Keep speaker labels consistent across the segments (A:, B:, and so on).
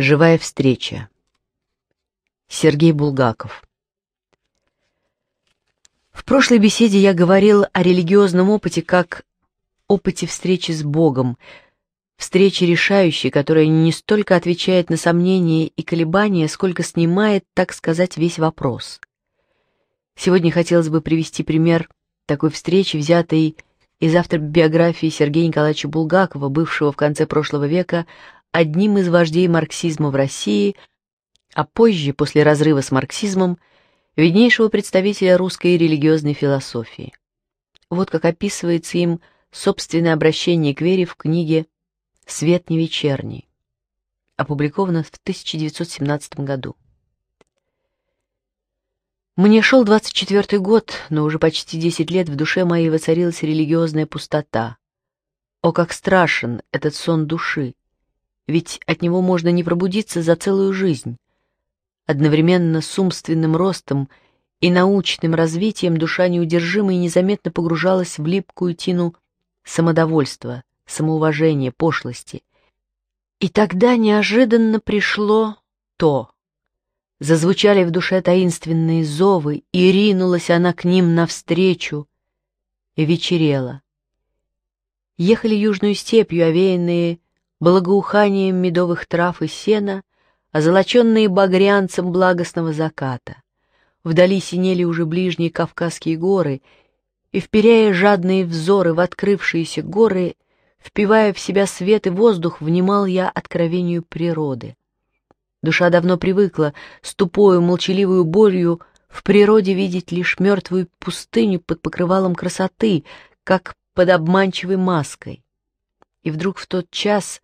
A: Живая встреча. Сергей Булгаков. В прошлой беседе я говорил о религиозном опыте как опыте встречи с Богом, встречи решающей, которая не столько отвечает на сомнения и колебания, сколько снимает, так сказать, весь вопрос. Сегодня хотелось бы привести пример такой встречи, взятой из автобиографии Сергея Николаевича Булгакова, бывшего в конце прошлого века одним из вождей марксизма в России, а позже, после разрыва с марксизмом, виднейшего представителя русской религиозной философии. Вот как описывается им собственное обращение к вере в книге «Свет не вечерний», опубликовано в 1917 году. Мне шел 24-й год, но уже почти 10 лет в душе моей воцарилась религиозная пустота. О, как страшен этот сон души! ведь от него можно не пробудиться за целую жизнь. Одновременно с умственным ростом и научным развитием душа неудержимо и незаметно погружалась в липкую тину самодовольства, самоуважения, пошлости. И тогда неожиданно пришло то. Зазвучали в душе таинственные зовы, и ринулась она к ним навстречу. Вечерело. Ехали южную степью, овеянные благоуханием медовых трав и сена, озолоченные багрянцем благостного заката. Вдали синели уже ближние Кавказские горы, и, вперяя жадные взоры в открывшиеся горы, впивая в себя свет и воздух, внимал я откровению природы. Душа давно привыкла с тупою молчаливую болью в природе видеть лишь мертвую пустыню под покрывалом красоты, как под обманчивой маской. И вдруг в тот час,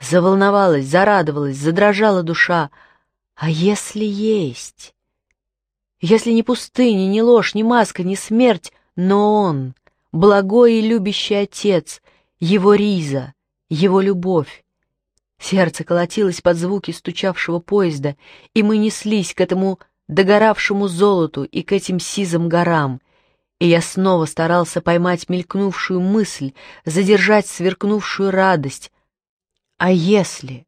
A: Заволновалась, зарадовалась, задрожала душа. А если есть? Если не пустыня, не ложь, не маска, не смерть, но он, благой и любящий отец, его риза, его любовь. Сердце колотилось под звуки стучавшего поезда, и мы неслись к этому догоравшему золоту и к этим сизым горам. И я снова старался поймать мелькнувшую мысль, задержать сверкнувшую радость, а если?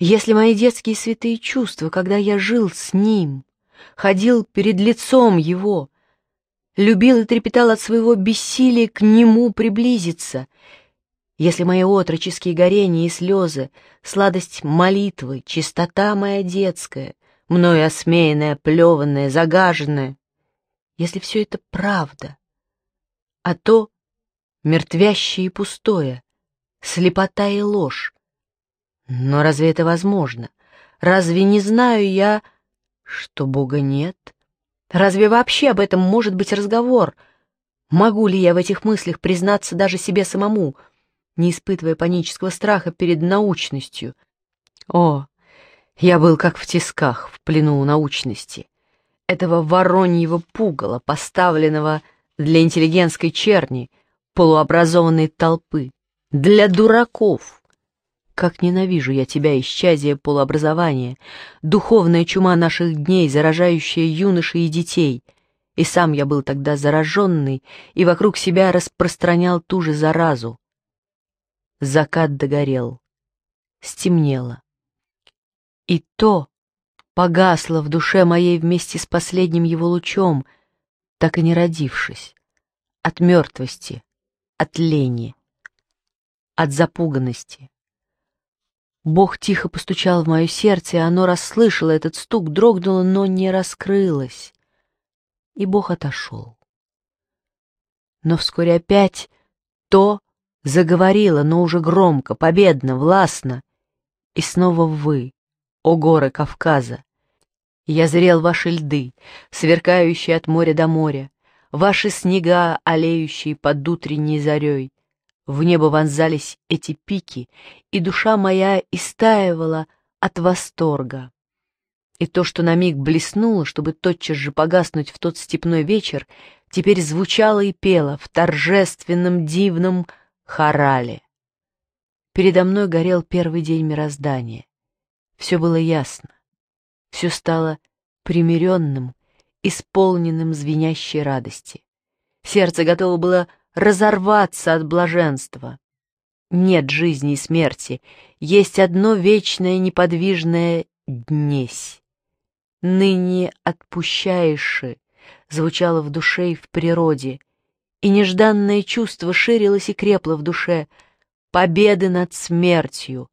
A: Если мои детские святые чувства, когда я жил с ним, ходил перед лицом его, любил и трепетал от своего бессилия к нему приблизиться, если мои отроческие горения и слезы, сладость молитвы, чистота моя детская, мною осмеянная, плеванная, загаженная, если все это правда, а то мертвящее и пустое, слепота и ложь. Но разве это возможно? Разве не знаю я, что Бога нет? Разве вообще об этом может быть разговор? Могу ли я в этих мыслях признаться даже себе самому, не испытывая панического страха перед научностью? О, я был как в тисках, в плену у научности. Этого вороньего пугала, поставленного для интеллигентской черни, полуобразованной толпы для дураков. Как ненавижу я тебя, исчадие полуобразования, духовная чума наших дней, заражающая юношей и детей. И сам я был тогда зараженный, и вокруг себя распространял ту же заразу. Закат догорел. Стемнело. И то погасло в душе моей вместе с последним его лучом, так и не родившись, от мертвости, от лени от запуганности. Бог тихо постучал в мое сердце, и оно расслышало этот стук, дрогнуло, но не раскрылось. И Бог отошел. Но вскоре опять то заговорило, но уже громко, победно, властно. И снова вы, о горы Кавказа! Я зрел ваши льды, сверкающие от моря до моря, ваши снега, олеющие под утренней зарей, в небо вонзались эти пики, и душа моя истаивала от восторга. И то, что на миг блеснуло, чтобы тотчас же погаснуть в тот степной вечер, теперь звучало и пело в торжественном дивном хорале. Передо мной горел первый день мироздания. Все было ясно. Все стало примиренным, исполненным звенящей радости. Сердце готово было разорваться от блаженства. Нет жизни и смерти, есть одно вечное неподвижное «днесь». «Ныне отпущаеши» звучало в душе и в природе, и нежданное чувство ширилось и крепло в душе победы над смертью,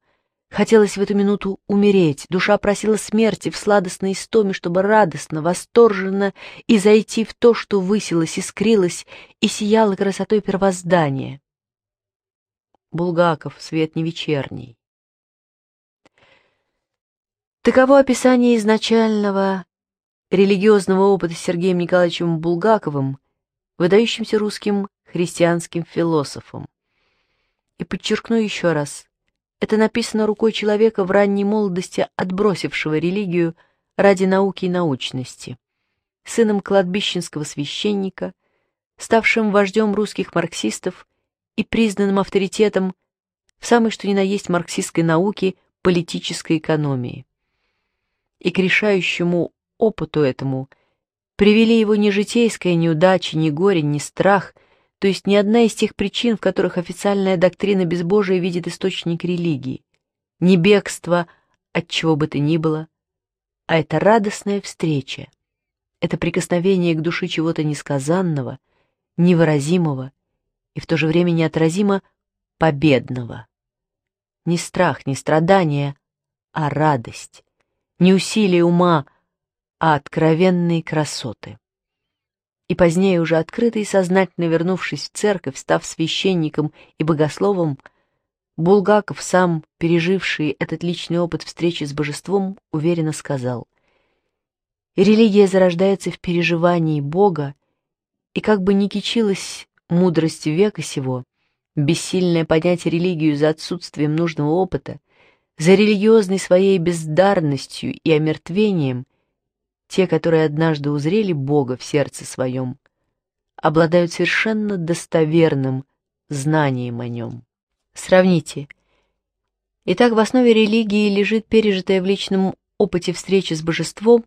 A: Хотелось в эту минуту умереть, душа просила смерти в сладостной истоме, чтобы радостно, восторженно и зайти в то, что высилось, искрилось и сияло красотой первоздания. Булгаков, свет невечерний. Таково описание изначального религиозного опыта с Сергеем Николаевичем Булгаковым, выдающимся русским христианским философом. И подчеркну еще раз, это написано рукой человека в ранней молодости, отбросившего религию ради науки и научности, сыном кладбищенского священника, ставшим вождем русских марксистов и признанным авторитетом в самой что ни на есть марксистской науке политической экономии. И к решающему опыту этому привели его ни житейская неудача, ни горе, ни страх – то есть ни одна из тех причин, в которых официальная доктрина безбожия видит источник религии. Не бегство от чего бы то ни было, а это радостная встреча, это прикосновение к душе чего-то несказанного, невыразимого и в то же время неотразимо победного. Не страх, не страдание, а радость, не усилие ума, а откровенные красоты и позднее уже открыто и сознательно вернувшись в церковь, став священником и богословом, Булгаков, сам переживший этот личный опыт встречи с божеством, уверенно сказал, «Религия зарождается в переживании Бога, и как бы ни кичилась мудрость века сего, бессильное понять религию за отсутствием нужного опыта, за религиозной своей бездарностью и омертвением – те, которые однажды узрели Бога в сердце своем, обладают совершенно достоверным знанием о нем. Сравните. Итак, в основе религии лежит пережитое в личном опыте встречи с божеством,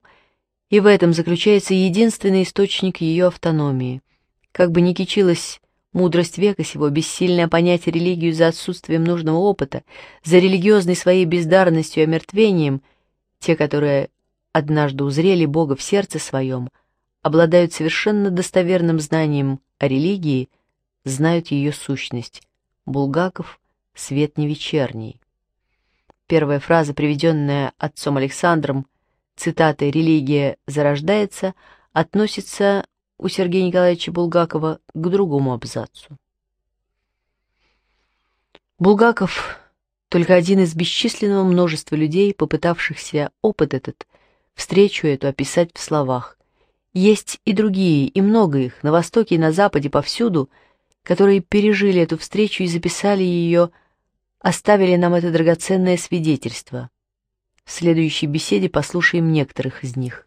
A: и в этом заключается единственный источник ее автономии. Как бы ни кичилась мудрость века сего, бессильное понять религию за отсутствием нужного опыта, за религиозной своей бездарностью и омертвением, те, которые однажды узрели Бога в сердце своем, обладают совершенно достоверным знанием о религии, знают ее сущность. Булгаков «Свет не вечерний». Первая фраза, приведенная отцом Александром, цитата «Религия зарождается», относится у Сергея Николаевича Булгакова к другому абзацу. Булгаков — только один из бесчисленного множества людей, попытавшихся опыт этот встречу эту описать в словах. Есть и другие, и много их, на Востоке и на Западе, повсюду, которые пережили эту встречу и записали ее, оставили нам это драгоценное свидетельство. В следующей беседе послушаем некоторых из них.